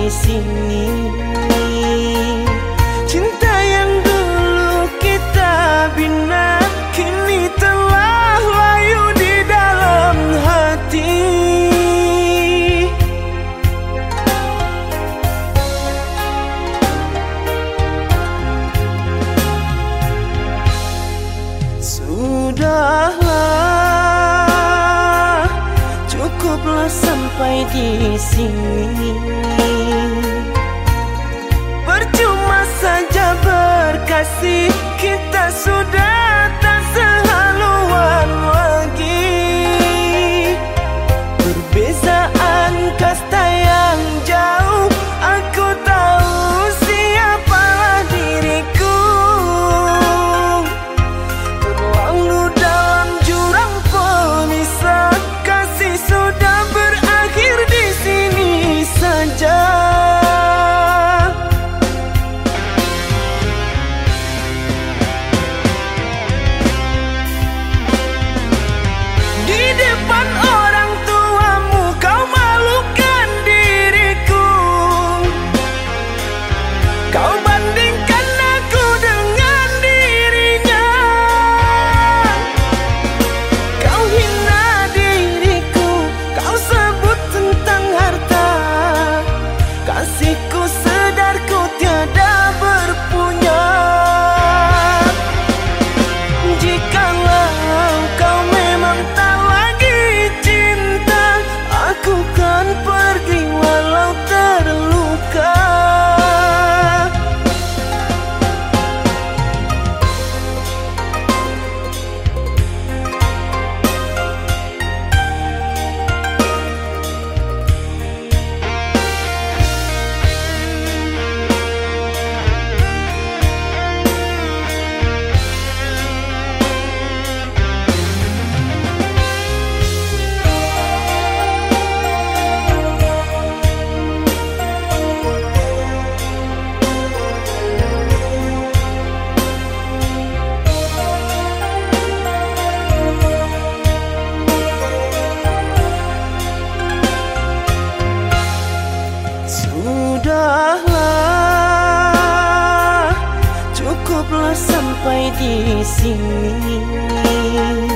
di sini. Cinta yang dulu kita bina Kini telah layu di dalam hati. Sudahlah Cukuplah sampai di sini. 坏的心。